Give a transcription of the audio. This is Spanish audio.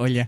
Oye,